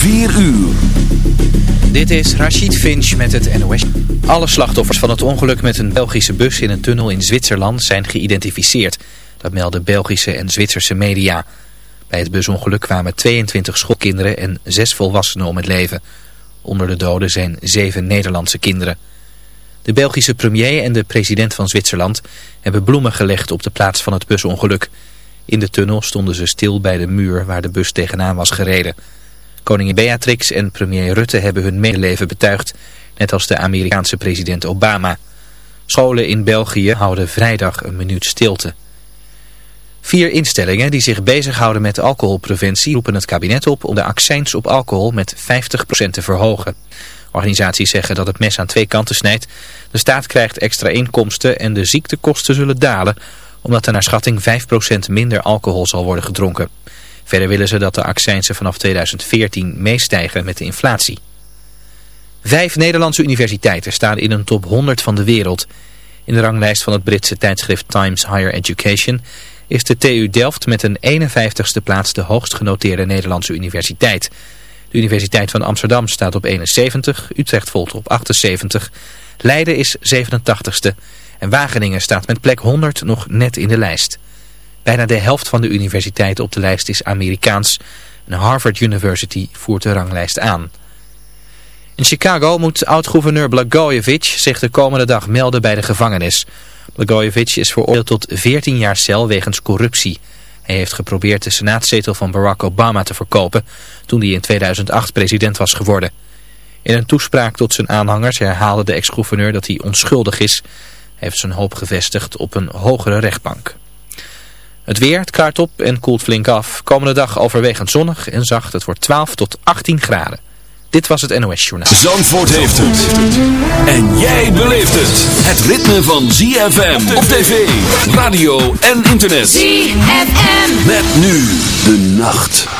4 uur. Dit is Rachid Finch met het NOS. Alle slachtoffers van het ongeluk met een Belgische bus in een tunnel in Zwitserland zijn geïdentificeerd. Dat melden Belgische en Zwitserse media. Bij het busongeluk kwamen 22 schoolkinderen en 6 volwassenen om het leven. Onder de doden zijn 7 Nederlandse kinderen. De Belgische premier en de president van Zwitserland hebben bloemen gelegd op de plaats van het busongeluk. In de tunnel stonden ze stil bij de muur waar de bus tegenaan was gereden. Koningin Beatrix en premier Rutte hebben hun medeleven betuigd, net als de Amerikaanse president Obama. Scholen in België houden vrijdag een minuut stilte. Vier instellingen die zich bezighouden met alcoholpreventie roepen het kabinet op om de accijns op alcohol met 50% te verhogen. Organisaties zeggen dat het mes aan twee kanten snijdt. De staat krijgt extra inkomsten en de ziektekosten zullen dalen omdat er naar schatting 5% minder alcohol zal worden gedronken. Verder willen ze dat de accijnsen vanaf 2014 meestijgen met de inflatie. Vijf Nederlandse universiteiten staan in een top 100 van de wereld. In de ranglijst van het Britse tijdschrift Times Higher Education is de TU Delft met een 51ste plaats de hoogst genoteerde Nederlandse universiteit. De Universiteit van Amsterdam staat op 71, Utrecht volgt op 78, Leiden is 87ste en Wageningen staat met plek 100 nog net in de lijst. Bijna de helft van de universiteiten op de lijst is Amerikaans. En Harvard University voert de ranglijst aan. In Chicago moet oud-gouverneur Blagojevich zich de komende dag melden bij de gevangenis. Blagojevich is veroordeeld tot 14 jaar cel wegens corruptie. Hij heeft geprobeerd de senaatzetel van Barack Obama te verkopen toen hij in 2008 president was geworden. In een toespraak tot zijn aanhangers herhaalde de ex-gouverneur dat hij onschuldig is. Hij heeft zijn hoop gevestigd op een hogere rechtbank. Het weer, het klaart op en koelt flink af. Komende dag overwegend zonnig en zacht. Het wordt 12 tot 18 graden. Dit was het NOS Journaal. Zandvoort heeft het. En jij beleeft het. Het ritme van ZFM op tv, radio en internet. ZFM. Met nu de nacht.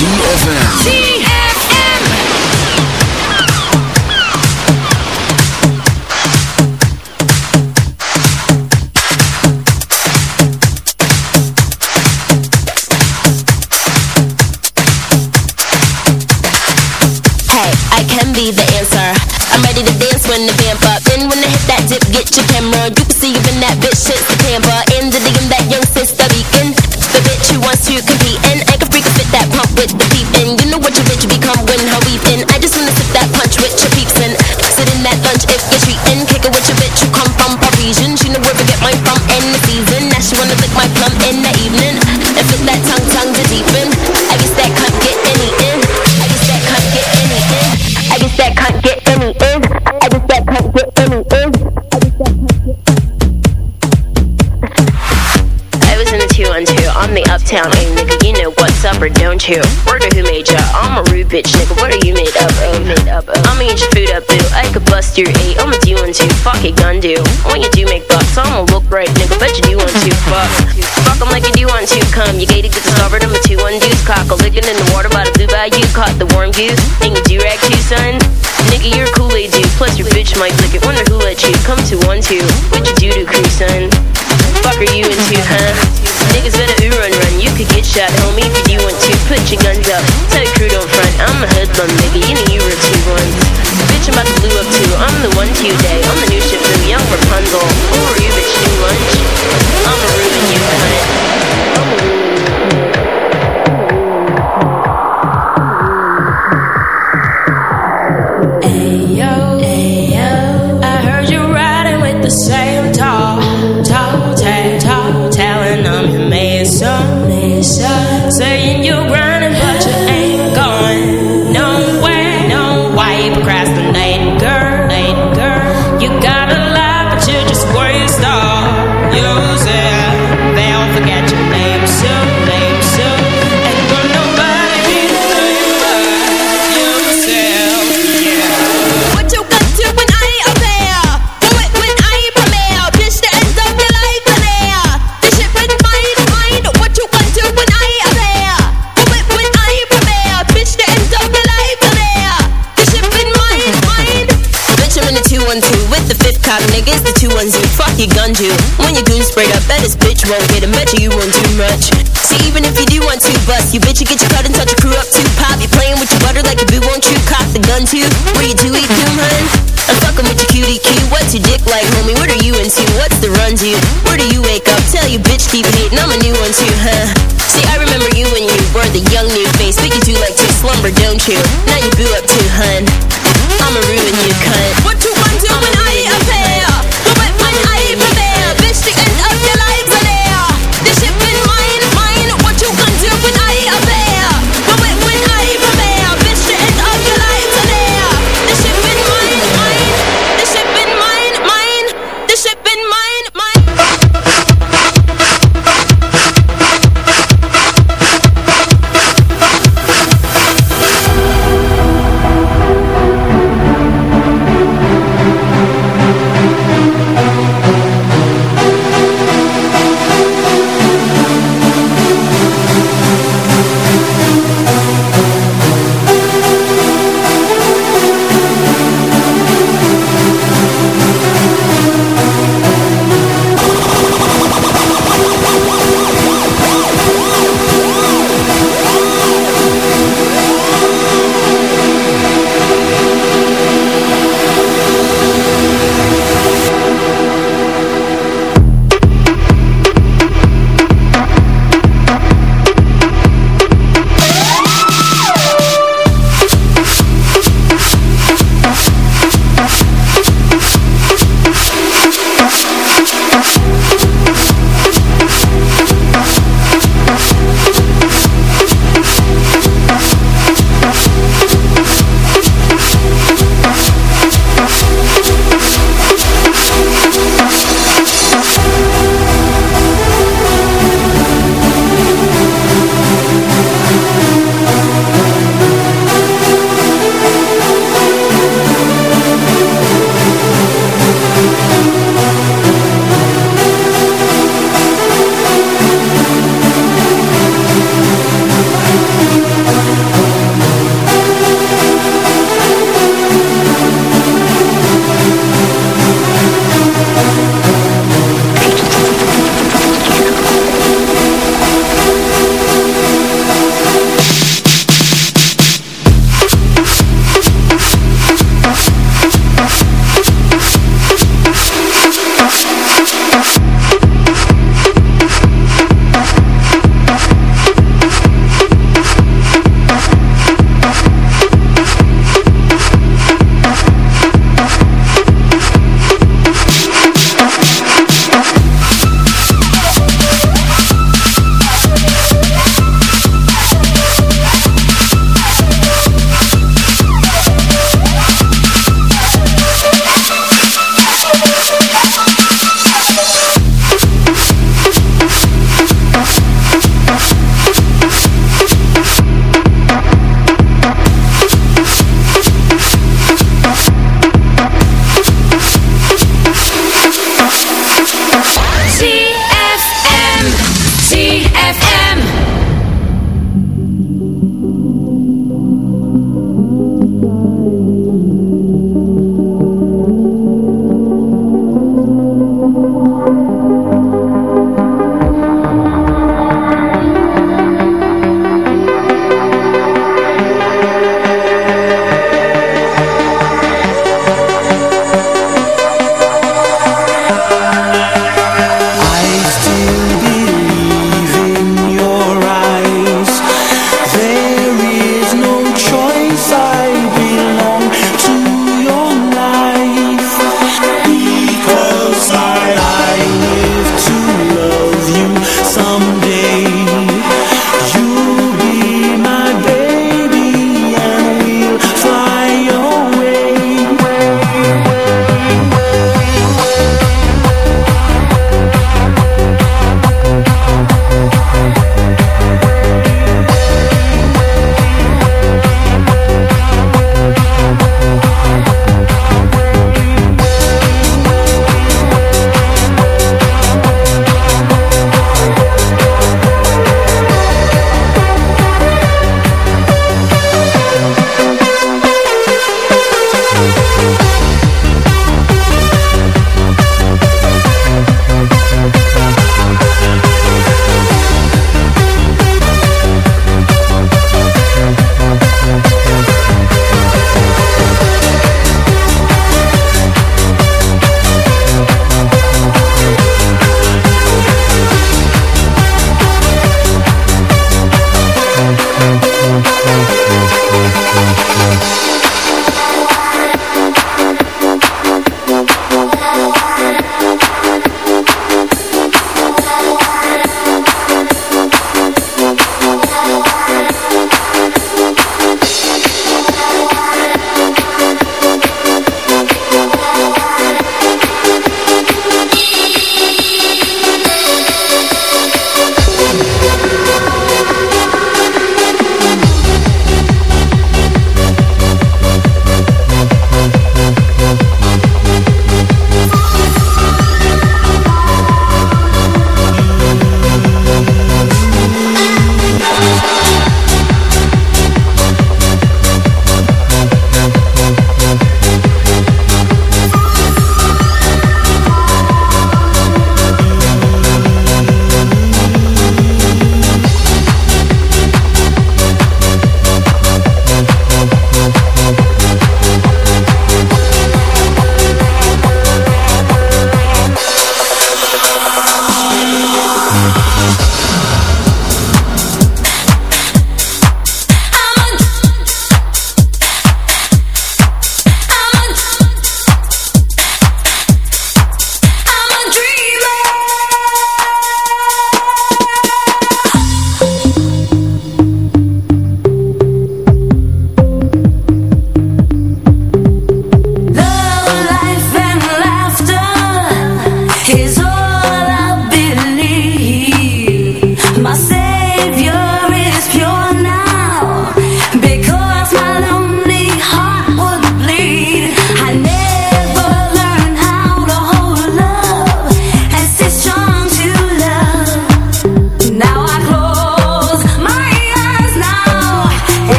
ZFM. It's through eight, I'ma do one two, fuck it, gun do. When you do make bucks, I'ma look right, nigga, bet you do one two, fuck. Fuck them like you do one two, come. You gated, get discovered, I'm a two one deuce. Cock licking in the water by the blue bayou, caught the warm goose. And you do rag two son. Nigga, you're a Kool-Aid dude, plus your bitch might lick it. Wonder who let you come to one two. What you do to crew, son? Fuck are you into, huh? Niggas better ooh run right get shot, homie, if you want to. Put your guns up, tell your crew don't front. I'm a hoodlum, baby, you know you were two ones. Bitch, I'm about to blue up too. I'm the one to day. I'm the new ship, new young Rapunzel. Who are you, bitch, new lunch? I'm a ruin you, cunt. I'm a ruin Ayo, ayo, I heard you riding with the sound. You bitch, you get your cut and touch your crew up too. Pop, you playing with your butter like a boo, won't you cock the gun too? Where you do eat doom, hun? I'm fucking with your cutie cue. What's your dick like, homie? What are you into? What's the run to? Where do you wake up? Tell you bitch keep hating. I'm a new one too, huh? See, I remember you when you were the young new face. Think you do like to slumber, don't you? Now you boo up too, hun. I'ma ruin you, cunt.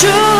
true.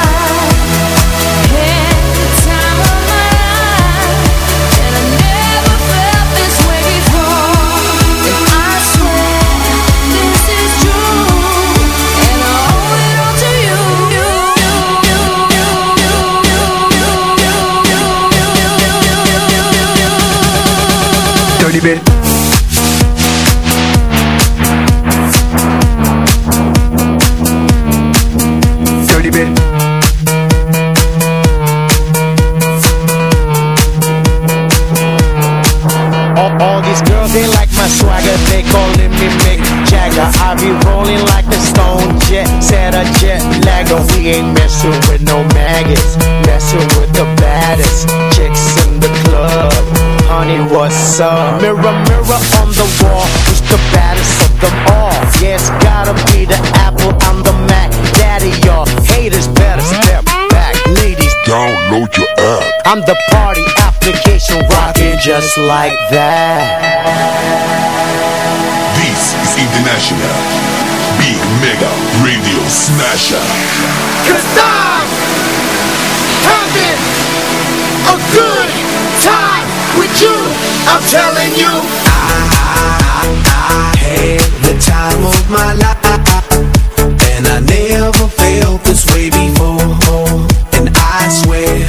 I'm the party application rocking just like that. This is International Big Mega Radio Smasher. Cause I'm having a good time with you. I'm telling you. I, I, I had the time of my life. And I never felt this way before. And I swear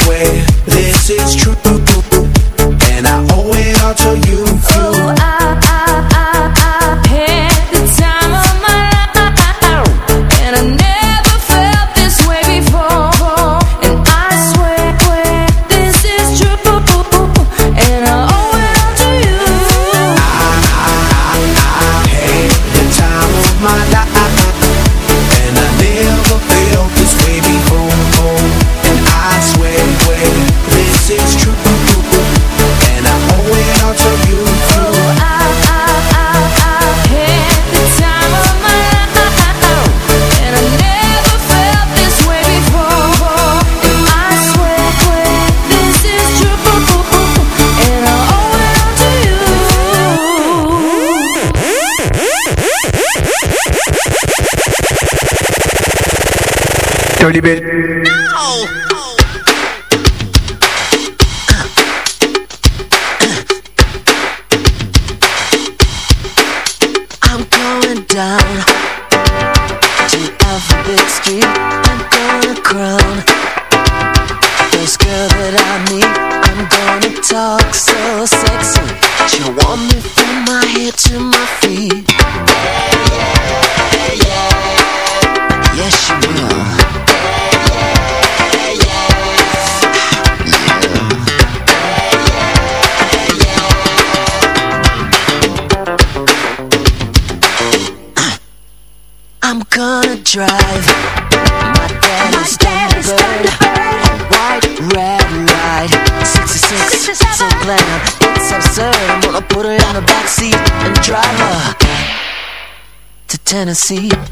Oliver. Tennessee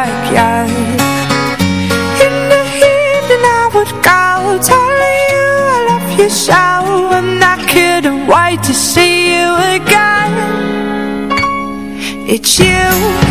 It's you